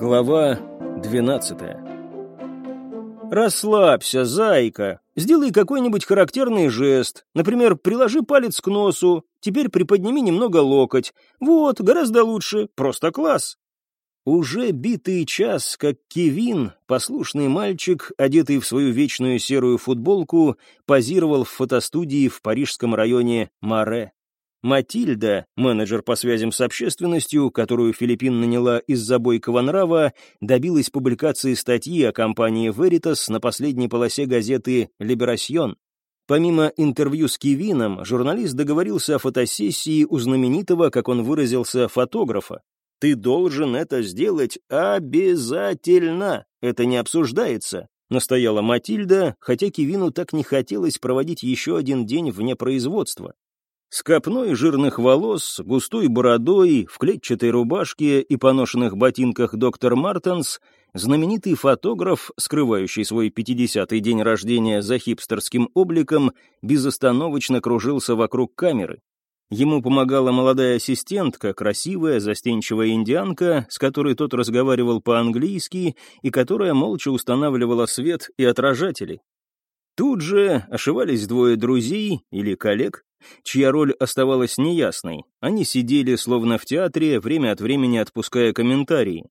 Глава 12 «Расслабься, зайка. Сделай какой-нибудь характерный жест. Например, приложи палец к носу. Теперь приподними немного локоть. Вот, гораздо лучше. Просто класс». Уже битый час, как Кевин, послушный мальчик, одетый в свою вечную серую футболку, позировал в фотостудии в парижском районе Маре. Матильда, менеджер по связям с общественностью, которую Филиппин наняла из-за бойкого нрава, добилась публикации статьи о компании Veritas на последней полосе газеты «Либерасьон». Помимо интервью с Кевином, журналист договорился о фотосессии у знаменитого, как он выразился, фотографа. «Ты должен это сделать обязательно, это не обсуждается», настояла Матильда, хотя Кевину так не хотелось проводить еще один день вне производства. С копной жирных волос, густой бородой, в клетчатой рубашке и поношенных ботинках доктор Мартенс, знаменитый фотограф, скрывающий свой 50-й день рождения за хипстерским обликом, безостановочно кружился вокруг камеры. Ему помогала молодая ассистентка, красивая, застенчивая индианка, с которой тот разговаривал по-английски и которая молча устанавливала свет и отражатели. Тут же ошивались двое друзей или коллег, чья роль оставалась неясной. Они сидели словно в театре, время от времени отпуская комментарии.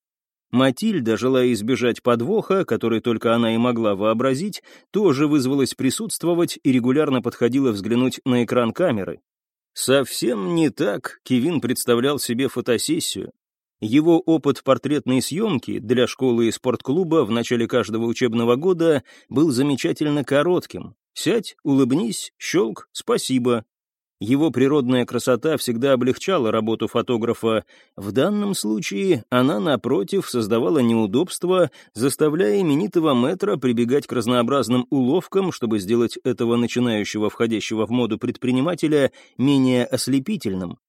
Матильда, желая избежать подвоха, который только она и могла вообразить, тоже вызвалась присутствовать и регулярно подходила взглянуть на экран камеры. Совсем не так Кевин представлял себе фотосессию. Его опыт портретной съемки для школы и спортклуба в начале каждого учебного года был замечательно коротким. Сядь, улыбнись, щелк, спасибо, его природная красота всегда облегчала работу фотографа. В данном случае она, напротив, создавала неудобства, заставляя именитого метра прибегать к разнообразным уловкам, чтобы сделать этого начинающего входящего в моду предпринимателя менее ослепительным.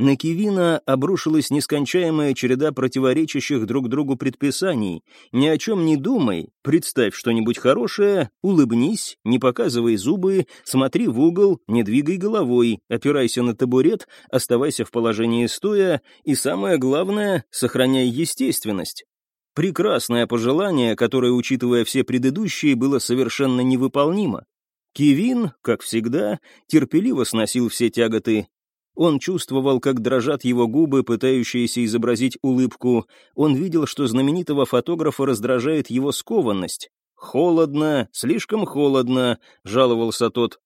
На Кивина обрушилась нескончаемая череда противоречащих друг другу предписаний. «Ни о чем не думай, представь что-нибудь хорошее, улыбнись, не показывай зубы, смотри в угол, не двигай головой, опирайся на табурет, оставайся в положении стоя и, самое главное, сохраняй естественность». Прекрасное пожелание, которое, учитывая все предыдущие, было совершенно невыполнимо. Кивин, как всегда, терпеливо сносил все тяготы он чувствовал, как дрожат его губы, пытающиеся изобразить улыбку. Он видел, что знаменитого фотографа раздражает его скованность. «Холодно, слишком холодно», — жаловался тот.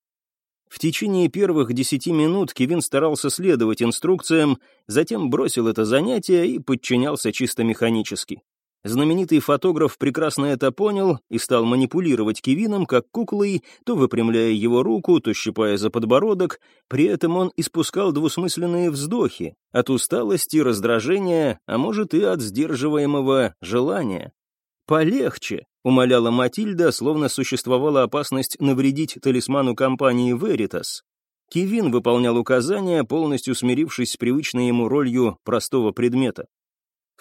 В течение первых десяти минут Кевин старался следовать инструкциям, затем бросил это занятие и подчинялся чисто механически. Знаменитый фотограф прекрасно это понял и стал манипулировать Кевином как куклой, то выпрямляя его руку, то щипая за подбородок. При этом он испускал двусмысленные вздохи от усталости, раздражения, а может и от сдерживаемого желания. «Полегче», — умоляла Матильда, словно существовала опасность навредить талисману компании Veritas. Кевин выполнял указания, полностью смирившись с привычной ему ролью простого предмета.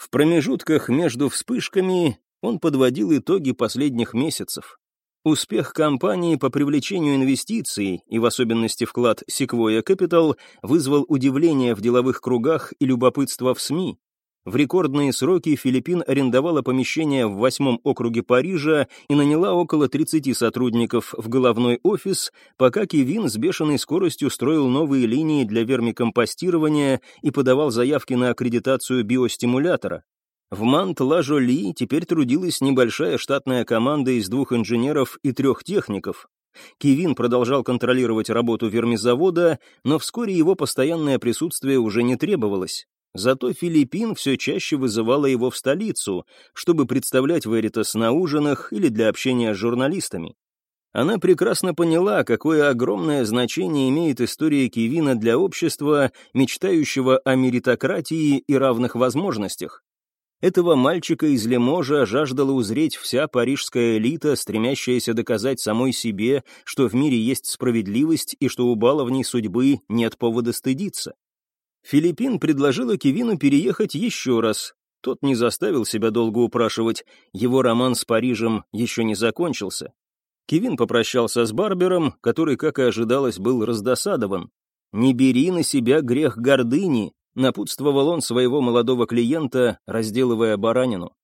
В промежутках между вспышками он подводил итоги последних месяцев. Успех компании по привлечению инвестиций, и в особенности вклад Sequoia Capital, вызвал удивление в деловых кругах и любопытство в СМИ. В рекордные сроки Филиппин арендовала помещение в восьмом округе Парижа и наняла около 30 сотрудников в головной офис, пока Кевин с бешеной скоростью строил новые линии для вермикомпостирования и подавал заявки на аккредитацию биостимулятора. В Мант-Ла-Жоли теперь трудилась небольшая штатная команда из двух инженеров и трех техников. Кевин продолжал контролировать работу вермизавода, но вскоре его постоянное присутствие уже не требовалось. Зато Филиппин все чаще вызывала его в столицу, чтобы представлять Веритас на ужинах или для общения с журналистами. Она прекрасно поняла, какое огромное значение имеет история Кевина для общества, мечтающего о меритократии и равных возможностях. Этого мальчика из Леможа жаждала узреть вся парижская элита, стремящаяся доказать самой себе, что в мире есть справедливость и что у баловней судьбы нет повода стыдиться. Филиппин предложила Кевину переехать еще раз. Тот не заставил себя долго упрашивать, его роман с Парижем еще не закончился. Кевин попрощался с Барбером, который, как и ожидалось, был раздосадован. «Не бери на себя грех гордыни», — напутствовал он своего молодого клиента, разделывая баранину.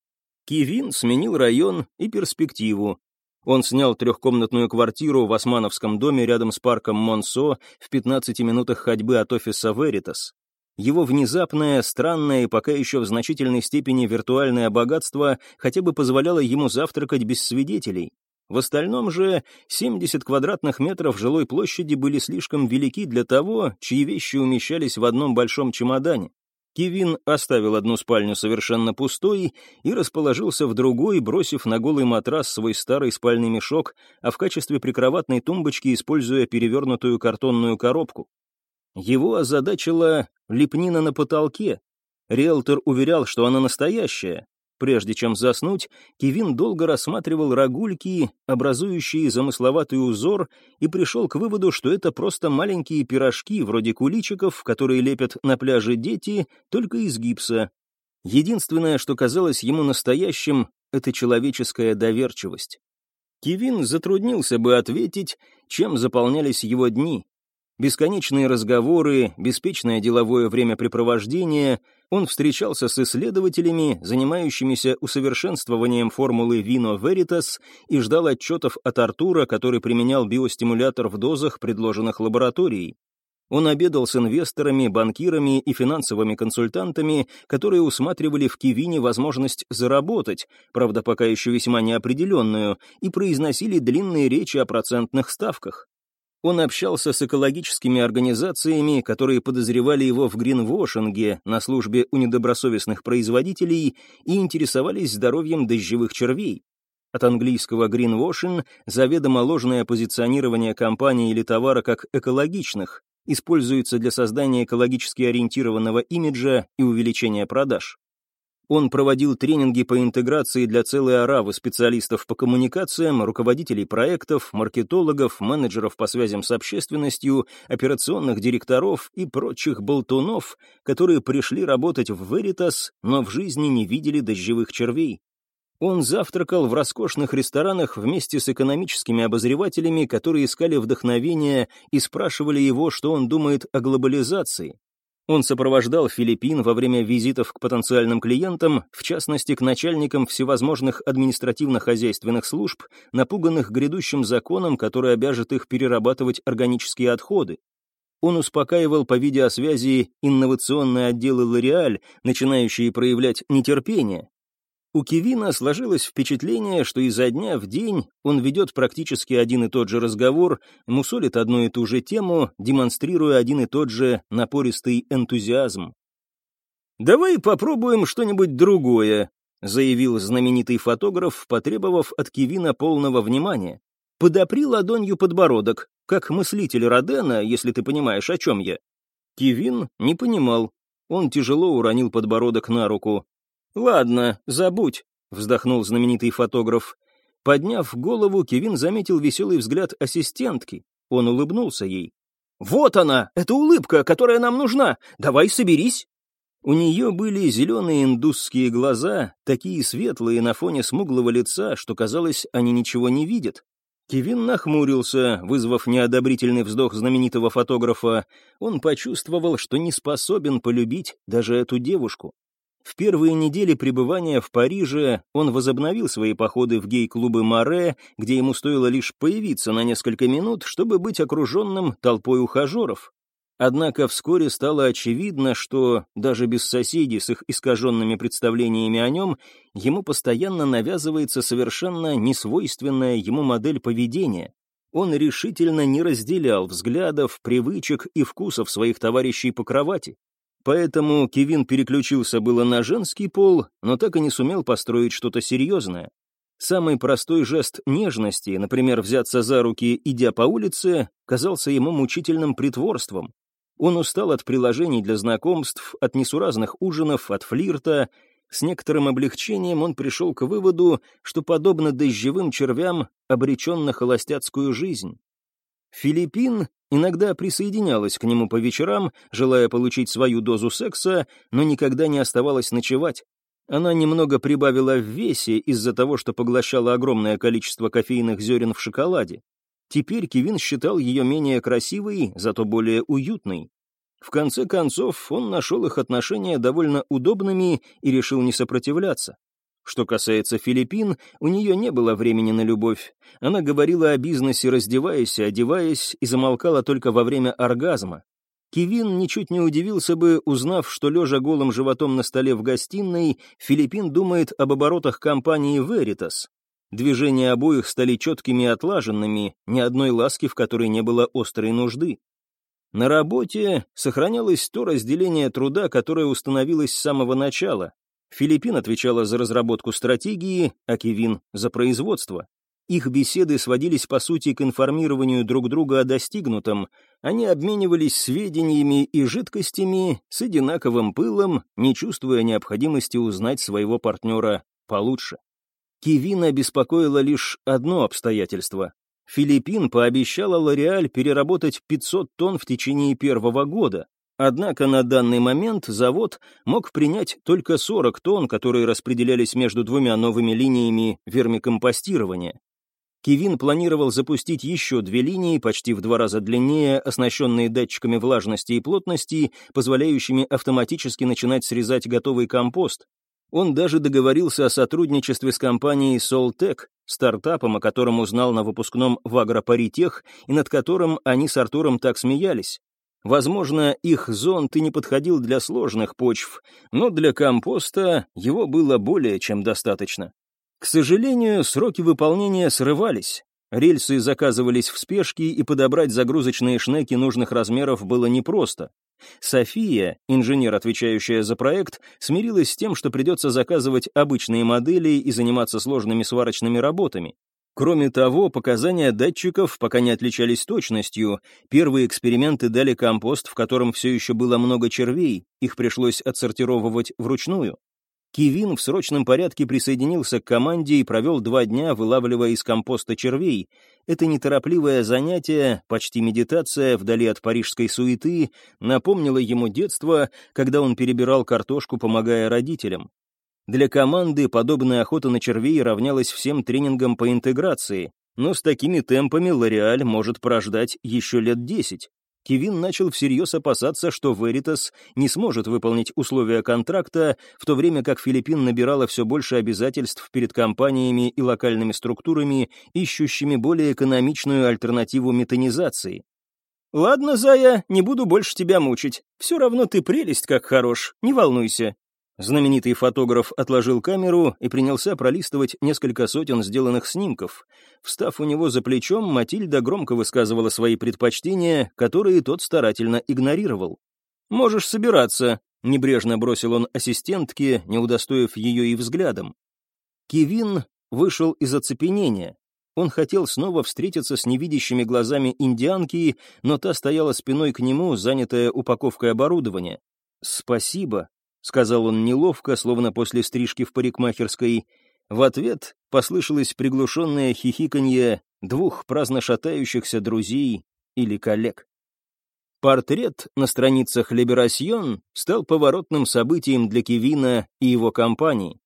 Кивин сменил район и перспективу. Он снял трехкомнатную квартиру в Османовском доме рядом с парком Монсо в 15 минутах ходьбы от офиса Veritas. Его внезапное, странное и пока еще в значительной степени виртуальное богатство хотя бы позволяло ему завтракать без свидетелей. В остальном же 70 квадратных метров жилой площади были слишком велики для того, чьи вещи умещались в одном большом чемодане. Кевин оставил одну спальню совершенно пустой и расположился в другой, бросив на голый матрас свой старый спальный мешок, а в качестве прикроватной тумбочки используя перевернутую картонную коробку. Его озадачила лепнина на потолке. Риэлтор уверял, что она настоящая, Прежде чем заснуть, Кевин долго рассматривал рогульки, образующие замысловатый узор, и пришел к выводу, что это просто маленькие пирожки, вроде куличиков, которые лепят на пляже дети, только из гипса. Единственное, что казалось ему настоящим, это человеческая доверчивость. Кевин затруднился бы ответить, чем заполнялись его дни. Бесконечные разговоры, беспечное деловое времяпрепровождение, он встречался с исследователями, занимающимися усовершенствованием формулы Vino Veritas, и ждал отчетов от Артура, который применял биостимулятор в дозах, предложенных лабораторией. Он обедал с инвесторами, банкирами и финансовыми консультантами, которые усматривали в Кивине возможность заработать, правда, пока еще весьма неопределенную, и произносили длинные речи о процентных ставках. Он общался с экологическими организациями, которые подозревали его в гринвошинге на службе у недобросовестных производителей и интересовались здоровьем дождевых червей. От английского greenwashing заведомо ложное позиционирование компании или товара как экологичных, используется для создания экологически ориентированного имиджа и увеличения продаж. Он проводил тренинги по интеграции для целой оравы специалистов по коммуникациям, руководителей проектов, маркетологов, менеджеров по связям с общественностью, операционных директоров и прочих болтунов, которые пришли работать в Veritas, но в жизни не видели дождевых червей. Он завтракал в роскошных ресторанах вместе с экономическими обозревателями, которые искали вдохновения и спрашивали его, что он думает о глобализации. Он сопровождал Филиппин во время визитов к потенциальным клиентам, в частности, к начальникам всевозможных административно-хозяйственных служб, напуганных грядущим законом, который обяжет их перерабатывать органические отходы. Он успокаивал по видеосвязи инновационные отделы Лореаль, начинающие проявлять нетерпение, у Кевина сложилось впечатление, что изо дня в день он ведет практически один и тот же разговор, мусолит одну и ту же тему, демонстрируя один и тот же напористый энтузиазм. «Давай попробуем что-нибудь другое», — заявил знаменитый фотограф, потребовав от Кевина полного внимания. «Подопри ладонью подбородок, как мыслитель Родена, если ты понимаешь, о чем я». Кевин не понимал. Он тяжело уронил подбородок на руку. «Ладно, забудь», — вздохнул знаменитый фотограф. Подняв голову, Кевин заметил веселый взгляд ассистентки. Он улыбнулся ей. «Вот она, эта улыбка, которая нам нужна! Давай соберись!» У нее были зеленые индусские глаза, такие светлые на фоне смуглого лица, что, казалось, они ничего не видят. Кевин нахмурился, вызвав неодобрительный вздох знаменитого фотографа. Он почувствовал, что не способен полюбить даже эту девушку. В первые недели пребывания в Париже он возобновил свои походы в гей-клубы Море, где ему стоило лишь появиться на несколько минут, чтобы быть окруженным толпой ухажеров. Однако вскоре стало очевидно, что даже без соседей с их искаженными представлениями о нем, ему постоянно навязывается совершенно несвойственная ему модель поведения. Он решительно не разделял взглядов, привычек и вкусов своих товарищей по кровати. Поэтому Кевин переключился было на женский пол, но так и не сумел построить что-то серьезное. Самый простой жест нежности, например, взяться за руки, идя по улице, казался ему мучительным притворством. Он устал от приложений для знакомств, от несуразных ужинов, от флирта. С некоторым облегчением он пришел к выводу, что, подобно дождевым червям, обречен на холостяцкую жизнь. Филиппин иногда присоединялась к нему по вечерам, желая получить свою дозу секса, но никогда не оставалась ночевать. Она немного прибавила в весе из-за того, что поглощала огромное количество кофейных зерен в шоколаде. Теперь Кевин считал ее менее красивой, зато более уютной. В конце концов, он нашел их отношения довольно удобными и решил не сопротивляться. Что касается Филиппин, у нее не было времени на любовь. Она говорила о бизнесе, раздеваясь и одеваясь, и замолкала только во время оргазма. Кевин ничуть не удивился бы, узнав, что, лежа голым животом на столе в гостиной, Филиппин думает об оборотах компании Veritas. Движения обоих стали четкими и отлаженными, ни одной ласки, в которой не было острой нужды. На работе сохранялось то разделение труда, которое установилось с самого начала. Филиппин отвечала за разработку стратегии, а Кевин — за производство. Их беседы сводились, по сути, к информированию друг друга о достигнутом. Они обменивались сведениями и жидкостями с одинаковым пылом, не чувствуя необходимости узнать своего партнера получше. Кевина беспокоило лишь одно обстоятельство. Филиппин пообещала Лореаль переработать 500 тонн в течение первого года, Однако на данный момент завод мог принять только 40 тонн, которые распределялись между двумя новыми линиями вермикомпостирования. Кевин планировал запустить еще две линии, почти в два раза длиннее, оснащенные датчиками влажности и плотности, позволяющими автоматически начинать срезать готовый компост. Он даже договорился о сотрудничестве с компанией Soltec, стартапом, о котором узнал на выпускном в Агропаритех и над которым они с Артуром так смеялись. Возможно, их зонт и не подходил для сложных почв, но для компоста его было более чем достаточно. К сожалению, сроки выполнения срывались. Рельсы заказывались в спешке, и подобрать загрузочные шнеки нужных размеров было непросто. София, инженер, отвечающая за проект, смирилась с тем, что придется заказывать обычные модели и заниматься сложными сварочными работами. Кроме того, показания датчиков пока не отличались точностью. Первые эксперименты дали компост, в котором все еще было много червей, их пришлось отсортировывать вручную. Кивин в срочном порядке присоединился к команде и провел два дня, вылавливая из компоста червей. Это неторопливое занятие, почти медитация вдали от парижской суеты, напомнило ему детство, когда он перебирал картошку, помогая родителям. Для команды подобная охота на червей равнялась всем тренингам по интеграции, но с такими темпами Лореаль может прождать еще лет десять. Кевин начал всерьез опасаться, что Veritas не сможет выполнить условия контракта, в то время как Филиппин набирала все больше обязательств перед компаниями и локальными структурами, ищущими более экономичную альтернативу метанизации. «Ладно, Зая, не буду больше тебя мучить. Все равно ты прелесть как хорош, не волнуйся. Знаменитый фотограф отложил камеру и принялся пролистывать несколько сотен сделанных снимков. Встав у него за плечом, Матильда громко высказывала свои предпочтения, которые тот старательно игнорировал. «Можешь собираться», — небрежно бросил он ассистентке, не удостоив ее и взглядом. Кевин вышел из оцепенения. Он хотел снова встретиться с невидящими глазами индианки, но та стояла спиной к нему, занятая упаковкой оборудования. «Спасибо», сказал он неловко, словно после стрижки в парикмахерской. В ответ послышалось приглушенное хихиканье двух праздно шатающихся друзей или коллег. Портрет на страницах «Либерасьон» стал поворотным событием для Кевина и его компании.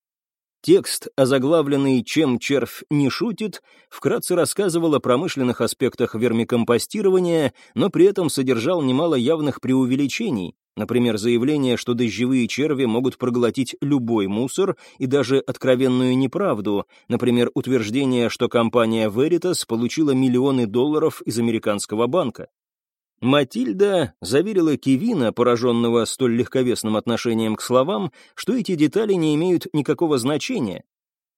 Текст, озаглавленный «Чем червь не шутит», вкратце рассказывал о промышленных аспектах вермикомпостирования, но при этом содержал немало явных преувеличений, Например, заявление, что дождевые черви могут проглотить любой мусор и даже откровенную неправду, например, утверждение, что компания Veritas получила миллионы долларов из американского банка. Матильда заверила Кевина, пораженного столь легковесным отношением к словам, что эти детали не имеют никакого значения.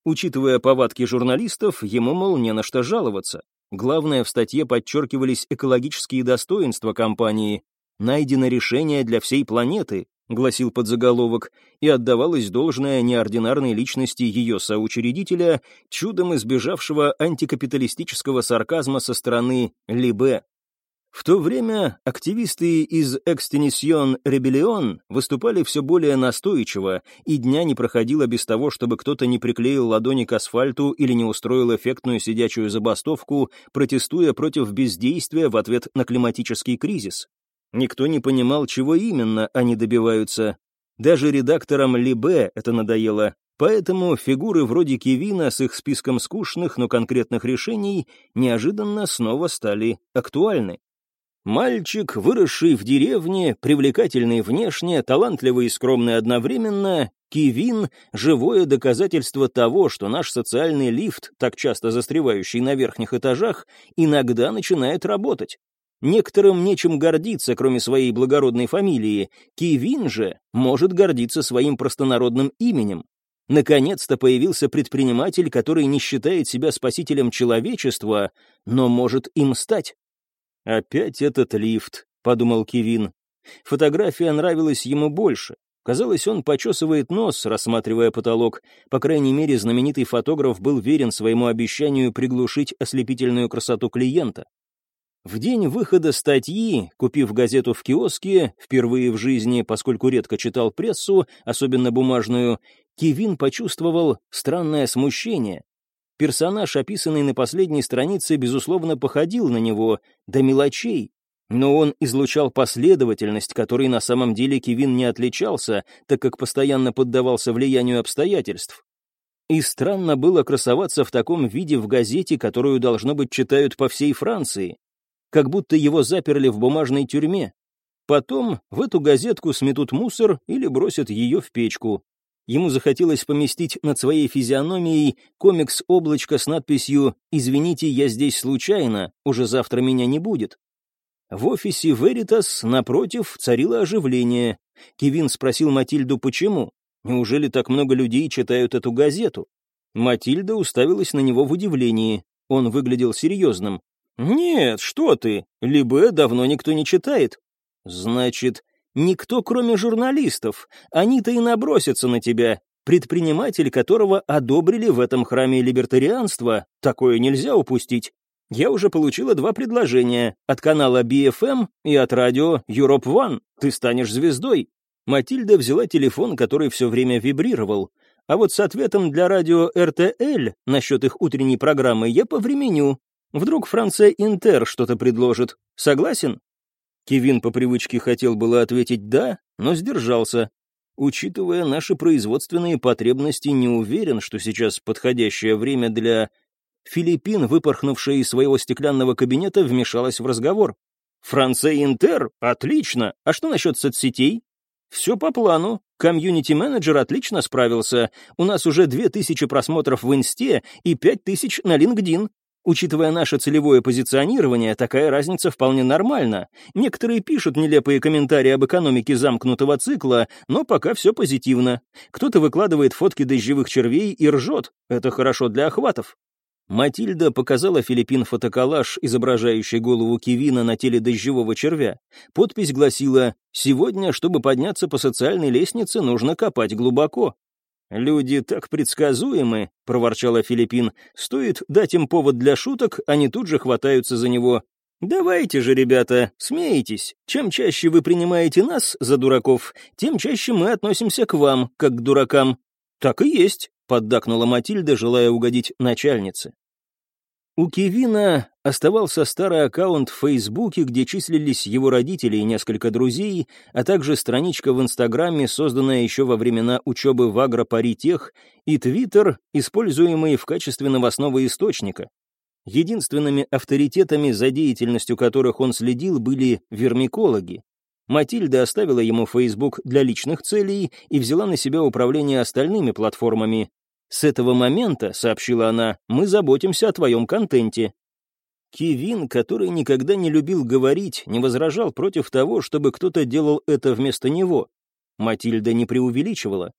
Учитывая повадки журналистов, ему, мол, не на что жаловаться. Главное, в статье подчеркивались экологические достоинства компании, найдено решение для всей планеты, гласил подзаголовок, и отдавалось должное неординарной личности ее соучредителя, чудом избежавшего антикапиталистического сарказма со стороны Либе. В то время активисты из Экстенисьон Ребелион выступали все более настойчиво, и дня не проходило без того, чтобы кто-то не приклеил ладони к асфальту или не устроил эффектную сидячую забастовку, протестуя против бездействия в ответ на климатический кризис. Никто не понимал, чего именно они добиваются. Даже редакторам Либе это надоело, поэтому фигуры вроде Кевина с их списком скучных, но конкретных решений неожиданно снова стали актуальны. Мальчик, выросший в деревне, привлекательный внешне, талантливый и скромный одновременно, Кивин — живое доказательство того, что наш социальный лифт, так часто застревающий на верхних этажах, иногда начинает работать. Некоторым нечем гордиться, кроме своей благородной фамилии. Кивин же может гордиться своим простонародным именем. Наконец-то появился предприниматель, который не считает себя спасителем человечества, но может им стать. «Опять этот лифт», — подумал Кевин. Фотография нравилась ему больше. Казалось, он почесывает нос, рассматривая потолок. По крайней мере, знаменитый фотограф был верен своему обещанию приглушить ослепительную красоту клиента. В день выхода статьи, купив газету в киоске, впервые в жизни, поскольку редко читал прессу, особенно бумажную, Кевин почувствовал странное смущение. Персонаж, описанный на последней странице, безусловно, походил на него, до мелочей, но он излучал последовательность, которой на самом деле Кевин не отличался, так как постоянно поддавался влиянию обстоятельств. И странно было красоваться в таком виде в газете, которую, должно быть, читают по всей Франции. Как будто его заперли в бумажной тюрьме. Потом в эту газетку сметут мусор или бросят ее в печку. Ему захотелось поместить над своей физиономией комикс-облачко с надписью «Извините, я здесь случайно, уже завтра меня не будет». В офисе Veritas, напротив, царило оживление. Кевин спросил Матильду, почему. Неужели так много людей читают эту газету? Матильда уставилась на него в удивлении. Он выглядел серьезным. «Нет, что ты, Либе давно никто не читает». «Значит, Никто, кроме журналистов. Они-то и набросятся на тебя. Предприниматель, которого одобрили в этом храме либертарианства, такое нельзя упустить. Я уже получила два предложения от канала BFM и от радио Europe One. Ты станешь звездой. Матильда взяла телефон, который все время вибрировал. А вот с ответом для радио РТЛ насчет их утренней программы я повременю. Вдруг Франция Интер что-то предложит. Согласен? Кевин по привычке хотел было ответить «да», но сдержался. Учитывая наши производственные потребности, не уверен, что сейчас подходящее время для... Филиппин, выпорхнувшая из своего стеклянного кабинета, вмешалась в разговор. «Франция Интер? Отлично! А что насчет соцсетей?» «Все по плану. Комьюнити-менеджер отлично справился. У нас уже две тысячи просмотров в Инсте и пять тысяч на LinkedIn. Учитывая наше целевое позиционирование, такая разница вполне нормальна. Некоторые пишут нелепые комментарии об экономике замкнутого цикла, но пока все позитивно. Кто-то выкладывает фотки дождевых червей и ржет. Это хорошо для охватов. Матильда показала Филиппин фотоколлаж, изображающий голову Кевина на теле дождевого червя. Подпись гласила «Сегодня, чтобы подняться по социальной лестнице, нужно копать глубоко». «Люди так предсказуемы», — проворчала Филиппин. «Стоит дать им повод для шуток, они тут же хватаются за него. Давайте же, ребята, смейтесь. Чем чаще вы принимаете нас за дураков, тем чаще мы относимся к вам, как к дуракам». «Так и есть», — поддакнула Матильда, желая угодить начальнице. У Кевина оставался старый аккаунт в Фейсбуке, где числились его родители и несколько друзей, а также страничка в Инстаграме, созданная еще во времена учебы в Агропаритех, и Твиттер, используемый в качестве новостного источника. Единственными авторитетами, за деятельностью которых он следил, были вермикологи. Матильда оставила ему Facebook для личных целей и взяла на себя управление остальными платформами, «С этого момента, — сообщила она, — мы заботимся о твоем контенте». Кевин, который никогда не любил говорить, не возражал против того, чтобы кто-то делал это вместо него. Матильда не преувеличивала.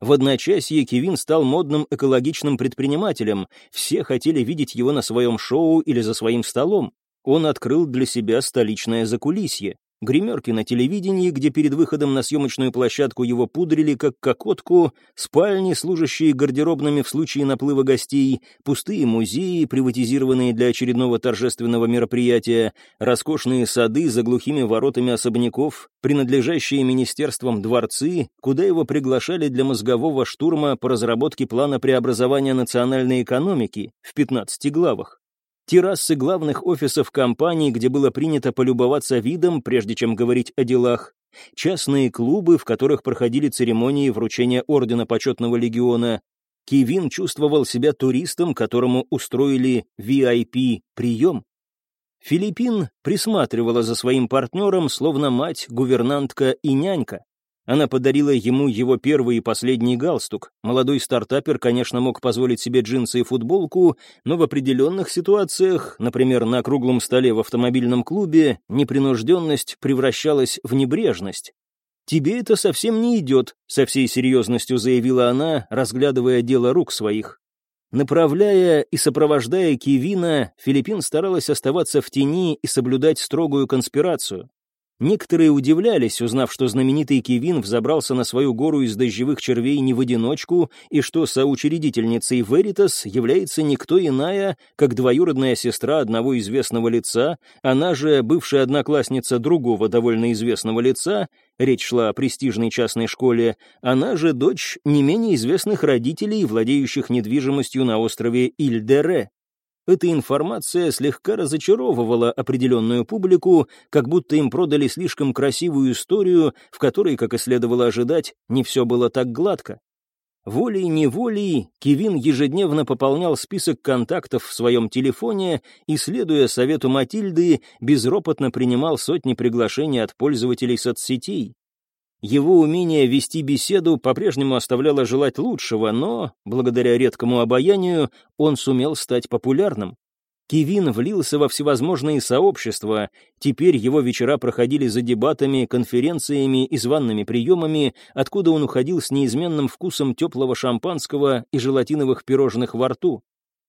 В одночасье Кевин стал модным экологичным предпринимателем, все хотели видеть его на своем шоу или за своим столом. Он открыл для себя столичное закулисье гримерки на телевидении, где перед выходом на съемочную площадку его пудрили как кокотку, спальни, служащие гардеробными в случае наплыва гостей, пустые музеи, приватизированные для очередного торжественного мероприятия, роскошные сады за глухими воротами особняков, принадлежащие министерствам дворцы, куда его приглашали для мозгового штурма по разработке плана преобразования национальной экономики в 15 главах террасы главных офисов компаний, где было принято полюбоваться видом, прежде чем говорить о делах, частные клубы, в которых проходили церемонии вручения Ордена Почетного Легиона. Кевин чувствовал себя туристом, которому устроили VIP-прием. Филиппин присматривала за своим партнером, словно мать, гувернантка и нянька. Она подарила ему его первый и последний галстук. Молодой стартапер, конечно, мог позволить себе джинсы и футболку, но в определенных ситуациях, например, на круглом столе в автомобильном клубе, непринужденность превращалась в небрежность. «Тебе это совсем не идет», — со всей серьезностью заявила она, разглядывая дело рук своих. Направляя и сопровождая Кивина, Филиппин старалась оставаться в тени и соблюдать строгую конспирацию. Некоторые удивлялись, узнав, что знаменитый Кевин взобрался на свою гору из дождевых червей не в одиночку, и что соучредительницей Веритас является никто иная, как двоюродная сестра одного известного лица, она же бывшая одноклассница другого довольно известного лица, речь шла о престижной частной школе, она же дочь не менее известных родителей, владеющих недвижимостью на острове Ильдере. Эта информация слегка разочаровывала определенную публику, как будто им продали слишком красивую историю, в которой, как и следовало ожидать, не все было так гладко. Волей-неволей Кевин ежедневно пополнял список контактов в своем телефоне и, следуя совету Матильды, безропотно принимал сотни приглашений от пользователей соцсетей. Его умение вести беседу по-прежнему оставляло желать лучшего, но, благодаря редкому обаянию, он сумел стать популярным. Кевин влился во всевозможные сообщества, теперь его вечера проходили за дебатами, конференциями и званными приемами, откуда он уходил с неизменным вкусом теплого шампанского и желатиновых пирожных во рту.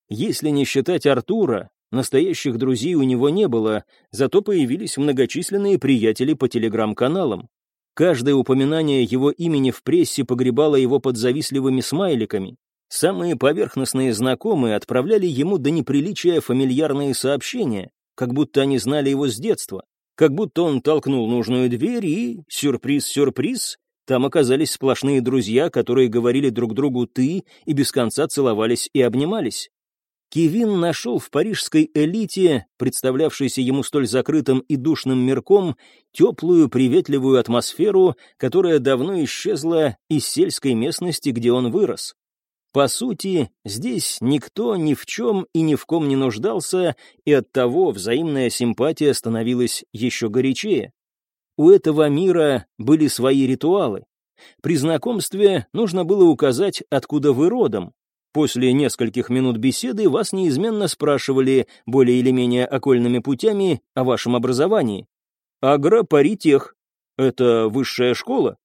Если не считать Артура, настоящих друзей у него не было, зато появились многочисленные приятели по телеграм-каналам. Каждое упоминание его имени в прессе погребало его под завистливыми смайликами. Самые поверхностные знакомые отправляли ему до неприличия фамильярные сообщения, как будто они знали его с детства, как будто он толкнул нужную дверь и, сюрприз-сюрприз, там оказались сплошные друзья, которые говорили друг другу «ты» и без конца целовались и обнимались. Кевин нашел в парижской элите, представлявшейся ему столь закрытым и душным мирком, теплую, приветливую атмосферу, которая давно исчезла из сельской местности, где он вырос. По сути, здесь никто ни в чем и ни в ком не нуждался, и оттого взаимная симпатия становилась еще горячее. У этого мира были свои ритуалы. При знакомстве нужно было указать, откуда вы родом, После нескольких минут беседы вас неизменно спрашивали более или менее окольными путями о вашем образовании. Агропаритех — это высшая школа?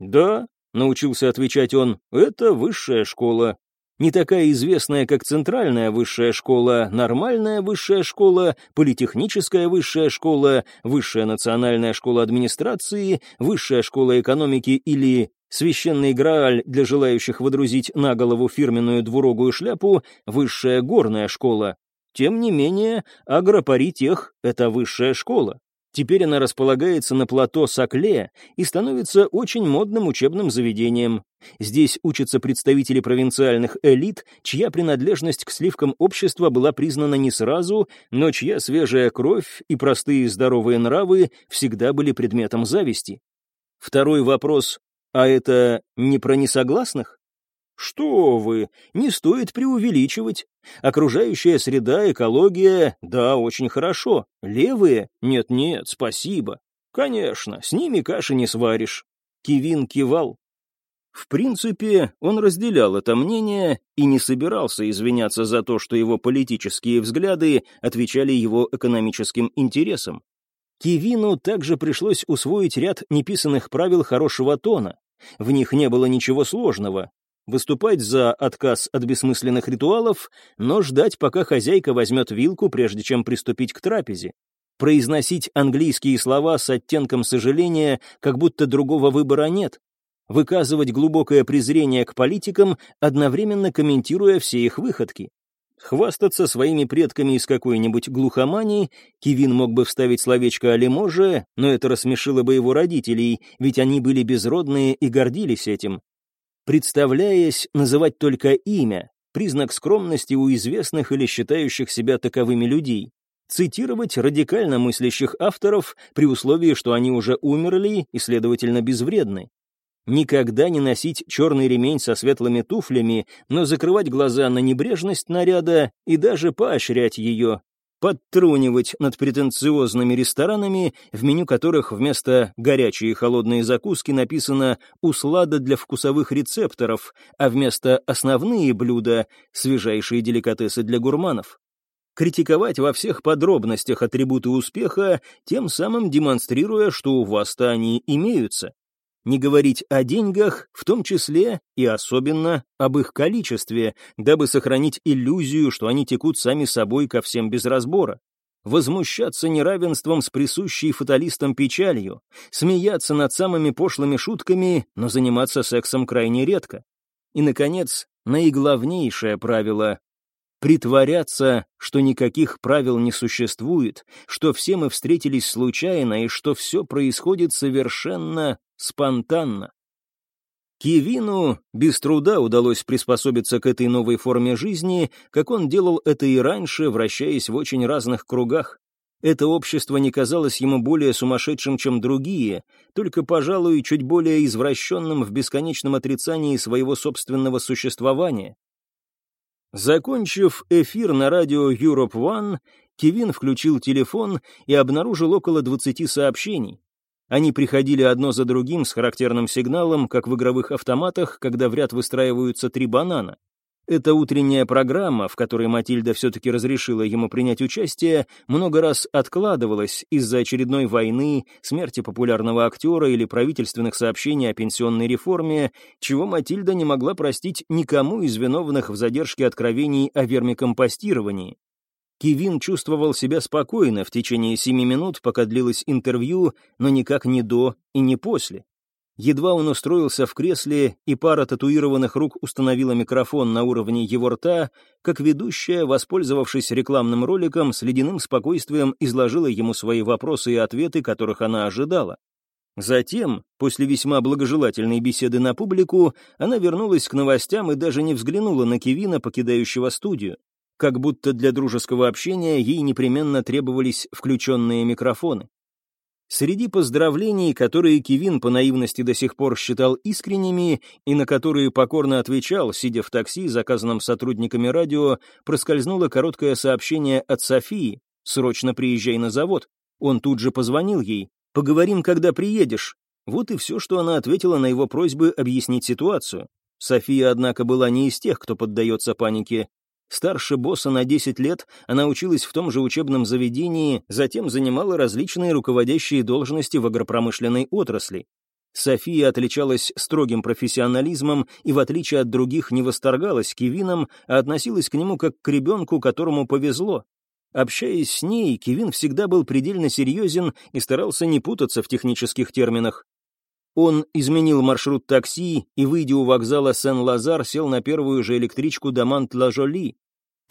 Да, научился отвечать он, это высшая школа. Не такая известная, как Центральная высшая школа, нормальная высшая школа, политехническая высшая школа, высшая национальная школа администрации, высшая школа экономики или священный Грааль для желающих водрузить на голову фирменную двурогую шляпу, высшая горная школа. Тем не менее, агропаритех — это высшая школа. Теперь она располагается на плато Сакле и становится очень модным учебным заведением. Здесь учатся представители провинциальных элит, чья принадлежность к сливкам общества была признана не сразу, но чья свежая кровь и простые здоровые нравы всегда были предметом зависти. Второй вопрос а это не про несогласных? Что вы, не стоит преувеличивать. Окружающая среда, экология, да, очень хорошо. Левые? Нет-нет, спасибо. Конечно, с ними каши не сваришь. Кивин кивал. В принципе, он разделял это мнение и не собирался извиняться за то, что его политические взгляды отвечали его экономическим интересам. Кивину также пришлось усвоить ряд неписанных правил хорошего тона. В них не было ничего сложного. Выступать за отказ от бессмысленных ритуалов, но ждать, пока хозяйка возьмет вилку, прежде чем приступить к трапезе. Произносить английские слова с оттенком сожаления, как будто другого выбора нет. Выказывать глубокое презрение к политикам, одновременно комментируя все их выходки. Хвастаться своими предками из какой-нибудь глухомании, Кивин мог бы вставить словечко о лиможе, но это рассмешило бы его родителей, ведь они были безродные и гордились этим. Представляясь, называть только имя, признак скромности у известных или считающих себя таковыми людей. Цитировать радикально мыслящих авторов при условии, что они уже умерли и, следовательно, безвредны. Никогда не носить черный ремень со светлыми туфлями, но закрывать глаза на небрежность наряда и даже поощрять ее. подтрунивать над претенциозными ресторанами, в меню которых вместо горячей и холодной закуски написано «услада для вкусовых рецепторов», а вместо «основные блюда» — свежайшие деликатесы для гурманов. Критиковать во всех подробностях атрибуты успеха, тем самым демонстрируя, что у вас-то они имеются не говорить о деньгах, в том числе и особенно об их количестве, дабы сохранить иллюзию, что они текут сами собой ко всем без разбора. Возмущаться неравенством с присущей фаталистам печалью, смеяться над самыми пошлыми шутками, но заниматься сексом крайне редко. И, наконец, наиглавнейшее правило притворяться, что никаких правил не существует, что все мы встретились случайно и что все происходит совершенно спонтанно. Кевину без труда удалось приспособиться к этой новой форме жизни, как он делал это и раньше, вращаясь в очень разных кругах. Это общество не казалось ему более сумасшедшим, чем другие, только, пожалуй, чуть более извращенным в бесконечном отрицании своего собственного существования. Закончив эфир на радио Europe One, Кевин включил телефон и обнаружил около 20 сообщений. Они приходили одно за другим с характерным сигналом, как в игровых автоматах, когда в ряд выстраиваются три банана. Эта утренняя программа, в которой Матильда все-таки разрешила ему принять участие, много раз откладывалась из-за очередной войны, смерти популярного актера или правительственных сообщений о пенсионной реформе, чего Матильда не могла простить никому из виновных в задержке откровений о вермикомпостировании. Кивин чувствовал себя спокойно в течение семи минут, пока длилось интервью, но никак не до и не после. Едва он устроился в кресле, и пара татуированных рук установила микрофон на уровне его рта, как ведущая, воспользовавшись рекламным роликом, с ледяным спокойствием изложила ему свои вопросы и ответы, которых она ожидала. Затем, после весьма благожелательной беседы на публику, она вернулась к новостям и даже не взглянула на Кевина, покидающего студию как будто для дружеского общения ей непременно требовались включенные микрофоны. Среди поздравлений, которые Кевин по наивности до сих пор считал искренними и на которые покорно отвечал, сидя в такси, заказанном сотрудниками радио, проскользнуло короткое сообщение от Софии «Срочно приезжай на завод». Он тут же позвонил ей «Поговорим, когда приедешь». Вот и все, что она ответила на его просьбы объяснить ситуацию. София, однако, была не из тех, кто поддается панике. Старше босса на 10 лет, она училась в том же учебном заведении, затем занимала различные руководящие должности в агропромышленной отрасли. София отличалась строгим профессионализмом и, в отличие от других, не восторгалась Кевином, а относилась к нему как к ребенку, которому повезло. Общаясь с ней, Кевин всегда был предельно серьезен и старался не путаться в технических терминах. Он изменил маршрут такси и, выйдя у вокзала Сен-Лазар, сел на первую же электричку до Мант-Ла-Жоли.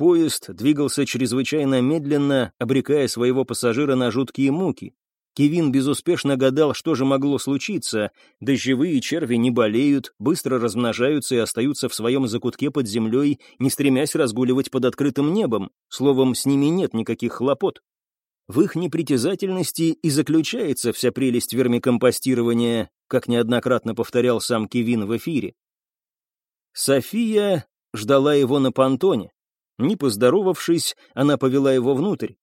Поезд двигался чрезвычайно медленно, обрекая своего пассажира на жуткие муки. Кевин безуспешно гадал, что же могло случиться. Дождевые черви не болеют, быстро размножаются и остаются в своем закутке под землей, не стремясь разгуливать под открытым небом. Словом, с ними нет никаких хлопот. В их непритязательности и заключается вся прелесть вермикомпостирования, как неоднократно повторял сам Кевин в эфире. София ждала его на понтоне. Не поздоровавшись, она повела его внутрь.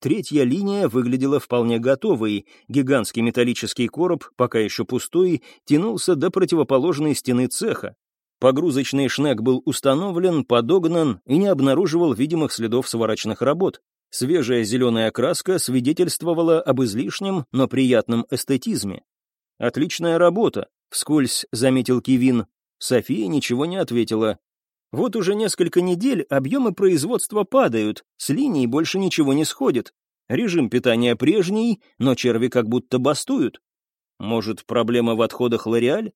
Третья линия выглядела вполне готовой. Гигантский металлический короб, пока еще пустой, тянулся до противоположной стены цеха. Погрузочный шнек был установлен, подогнан и не обнаруживал видимых следов сварочных работ. Свежая зеленая краска свидетельствовала об излишнем, но приятном эстетизме. «Отличная работа», — вскользь заметил Кивин. София ничего не ответила. «Вот уже несколько недель объемы производства падают, с линий больше ничего не сходит. Режим питания прежний, но черви как будто бастуют. Может, проблема в отходах Лореаль?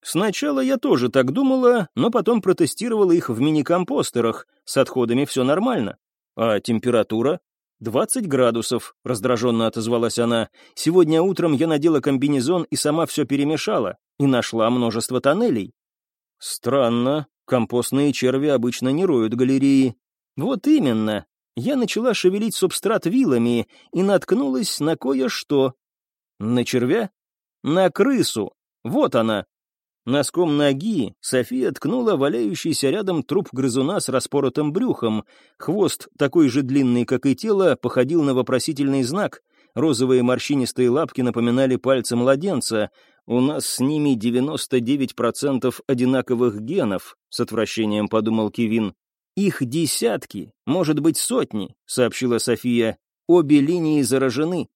Сначала я тоже так думала, но потом протестировала их в мини-компостерах. С отходами все нормально. «А температура?» «Двадцать градусов», — раздраженно отозвалась она. «Сегодня утром я надела комбинезон и сама все перемешала, и нашла множество тоннелей». «Странно. Компостные черви обычно не роют галереи». «Вот именно. Я начала шевелить субстрат вилами и наткнулась на кое-что». «На червя?» «На крысу. Вот она». Носком ноги София ткнула валяющийся рядом труп грызуна с распоротым брюхом. Хвост, такой же длинный, как и тело, походил на вопросительный знак. Розовые морщинистые лапки напоминали пальцы младенца. «У нас с ними 99% одинаковых генов», — с отвращением подумал Кевин. «Их десятки, может быть, сотни», — сообщила София. «Обе линии заражены».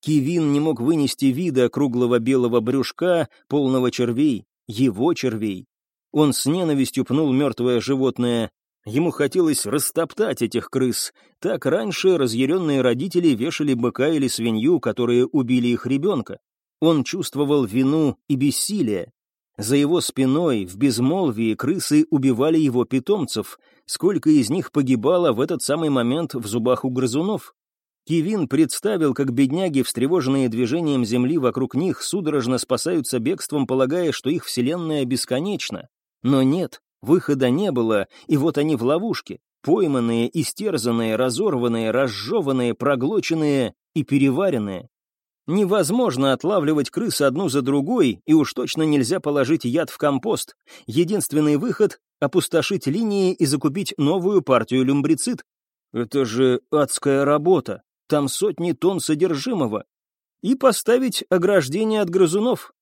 Кевин не мог вынести вида круглого белого брюшка, полного червей его червей. Он с ненавистью пнул мертвое животное. Ему хотелось растоптать этих крыс. Так раньше разъяренные родители вешали быка или свинью, которые убили их ребенка. Он чувствовал вину и бессилие. За его спиной, в безмолвии, крысы убивали его питомцев. Сколько из них погибало в этот самый момент в зубах у грызунов? Кивин представил, как бедняги, встревоженные движением Земли вокруг них, судорожно спасаются бегством, полагая, что их Вселенная бесконечна. Но нет, выхода не было, и вот они в ловушке, пойманные, истерзанные, разорванные, разжеванные, проглоченные и переваренные. Невозможно отлавливать крыс одну за другой, и уж точно нельзя положить яд в компост. Единственный выход — опустошить линии и закупить новую партию люмбрицид. Это же адская работа там сотни тонн содержимого, и поставить ограждение от грызунов.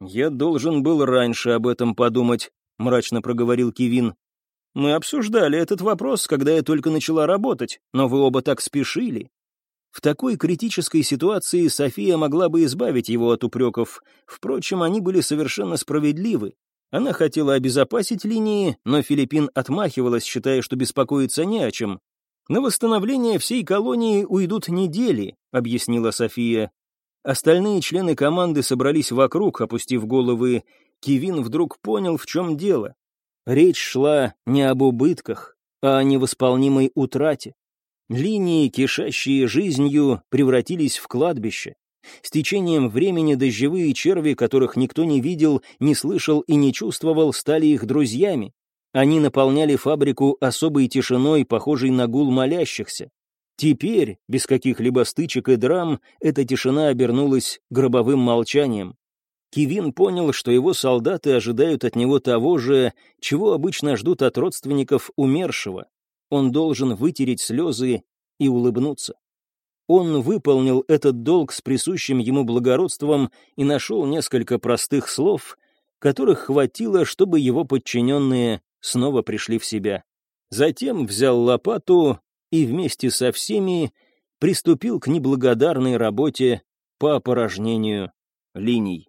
«Я должен был раньше об этом подумать», — мрачно проговорил Кивин. «Мы обсуждали этот вопрос, когда я только начала работать, но вы оба так спешили». В такой критической ситуации София могла бы избавить его от упреков. Впрочем, они были совершенно справедливы. Она хотела обезопасить линии, но Филиппин отмахивалась, считая, что беспокоиться не о чем. «На восстановление всей колонии уйдут недели», — объяснила София. Остальные члены команды собрались вокруг, опустив головы. Кивин вдруг понял, в чем дело. Речь шла не об убытках, а о невосполнимой утрате. Линии, кишащие жизнью, превратились в кладбище. С течением времени дождевые черви, которых никто не видел, не слышал и не чувствовал, стали их друзьями. Они наполняли фабрику особой тишиной, похожей на гул молящихся. Теперь, без каких-либо стычек и драм, эта тишина обернулась гробовым молчанием. Кивин понял, что его солдаты ожидают от него того же, чего обычно ждут от родственников умершего. Он должен вытереть слезы и улыбнуться. Он выполнил этот долг с присущим ему благородством и нашел несколько простых слов, которых хватило, чтобы его подчиненные снова пришли в себя. Затем взял лопату и вместе со всеми приступил к неблагодарной работе по опорожнению линий.